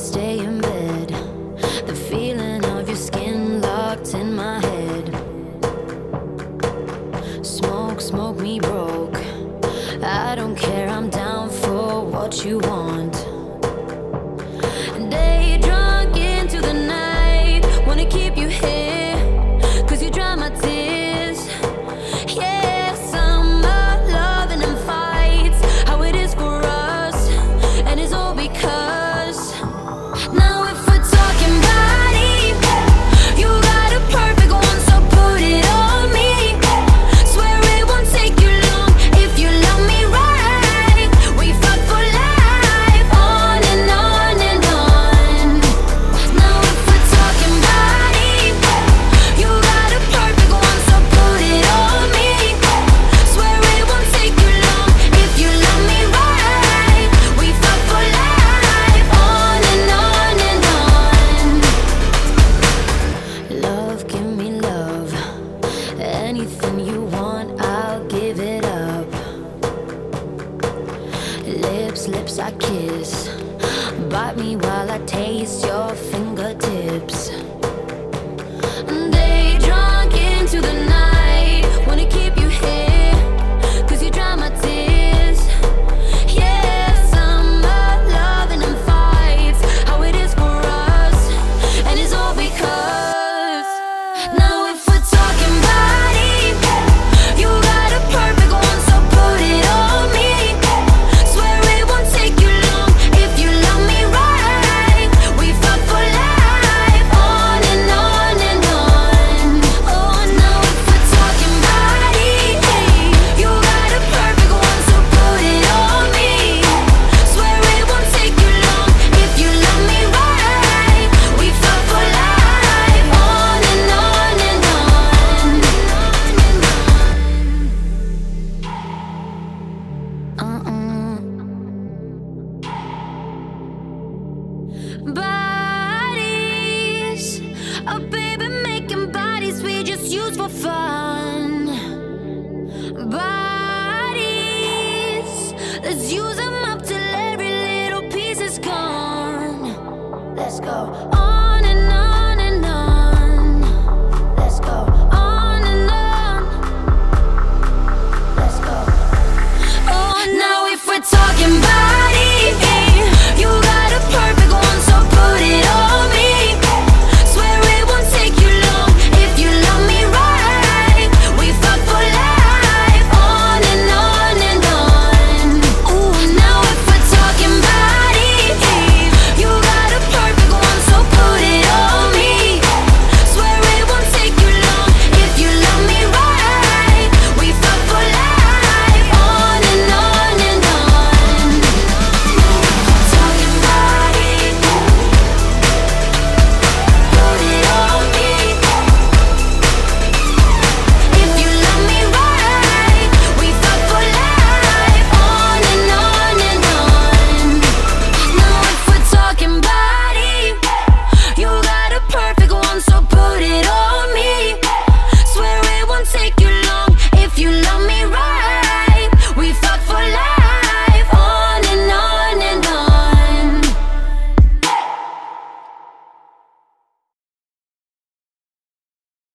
stay in bed. The feeling of your skin locked in my head. Smoke, smoke me broke. I don't care, I'm down for what you want. Bite me while I taste your fingertips. It's using